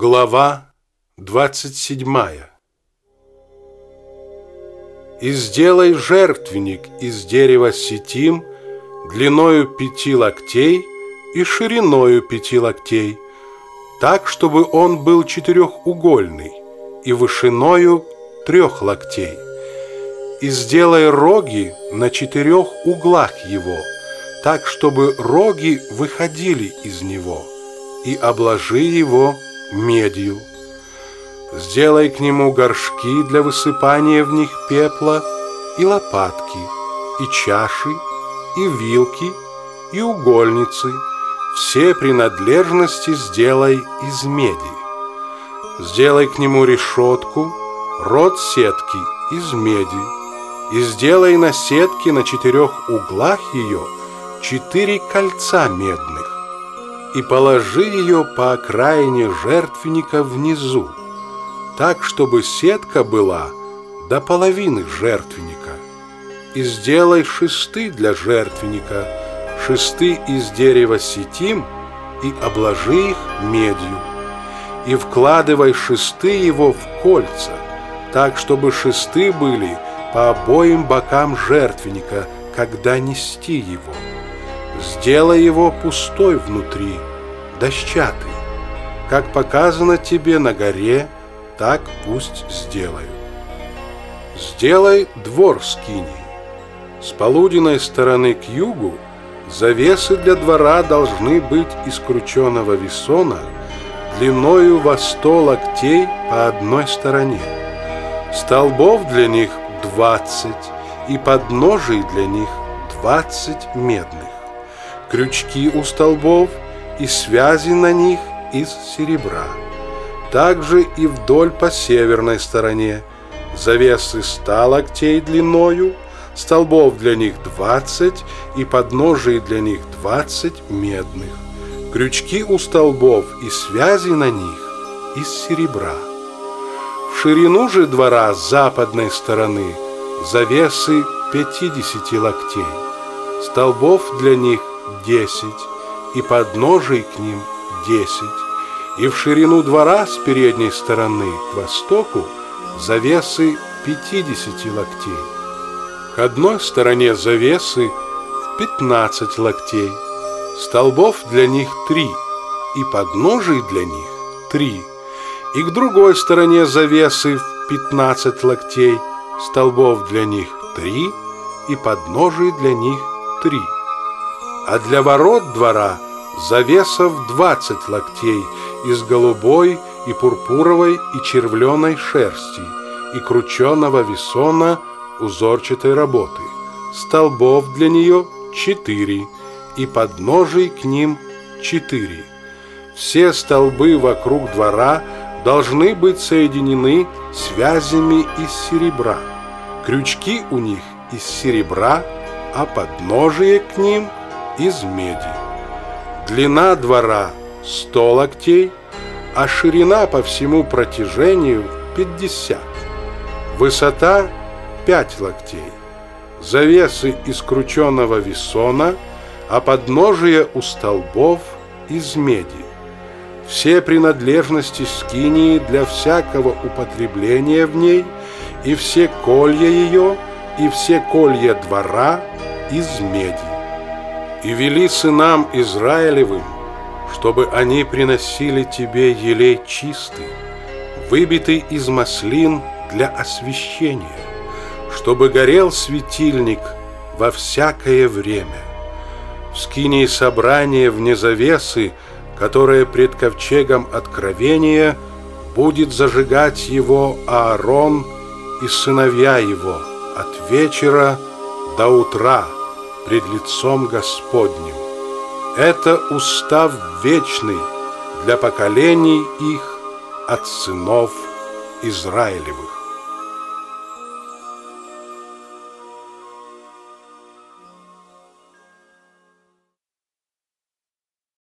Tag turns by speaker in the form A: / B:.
A: Глава 27 И сделай жертвенник из дерева сетим длиною пяти локтей и шириною пяти локтей, так, чтобы он был четырехугольный и вышиною трех локтей. И сделай роги на четырех углах его, так, чтобы роги выходили из него, и обложи его медью. Сделай к нему горшки для высыпания в них пепла, и лопатки, и чаши, и вилки, и угольницы. Все принадлежности сделай из меди. Сделай к нему решетку, рот сетки из меди, и сделай на сетке на четырех углах ее четыре кольца медных и положи ее по окраине жертвенника внизу, так, чтобы сетка была до половины жертвенника. И сделай шесты для жертвенника, шесты из дерева сетим, и обложи их медью. И вкладывай шесты его в кольца, так, чтобы шесты были по обоим бокам жертвенника, когда нести его. Сделай его пустой внутри, дощатый. Как показано тебе на горе, так пусть сделают. Сделай двор скинии. С полуденной стороны к югу завесы для двора должны быть из крученого весона длиною во сто локтей по одной стороне. Столбов для них двадцать и подножий для них двадцать медных крючки у столбов и связи на них из серебра. Также и вдоль по северной стороне завесы ста локтей длиною, столбов для них двадцать и подножий для них двадцать медных. Крючки у столбов и связи на них из серебра. В ширину же двора с западной стороны завесы пятидесяти локтей. Столбов для них десять, и подножий к ним десять, и в ширину двора с передней стороны к востоку завесы пятидесяти локтей. К одной стороне завесы пятнадцать локтей, столбов для них три, и подножий для них три, и к другой стороне завесы в пятнадцать локтей, столбов для них три, и подножий для них три а для ворот двора завесов двадцать локтей из голубой и пурпуровой и червленой шерсти и крученого весона узорчатой работы, столбов для нее четыре и подножий к ним четыре. Все столбы вокруг двора должны быть соединены связями из серебра. Крючки у них из серебра, а подножие к ним – из меди. Длина двора 100 локтей, а ширина по всему протяжению 50. Высота 5 локтей. Завесы из крученного весона, а подножие у столбов из меди. Все принадлежности скинии для всякого употребления в ней, и все колья ее, и все колья двора из меди. И вели сынам Израилевым, чтобы они приносили тебе елей чистый, выбитый из маслин для освящения, чтобы горел светильник во всякое время. В скинии собрания вне завесы, которое пред ковчегом откровения, будет зажигать его Аарон и сыновья его от вечера до утра – пред лицом Господним. Это устав вечный для поколений их от сынов Израилевых.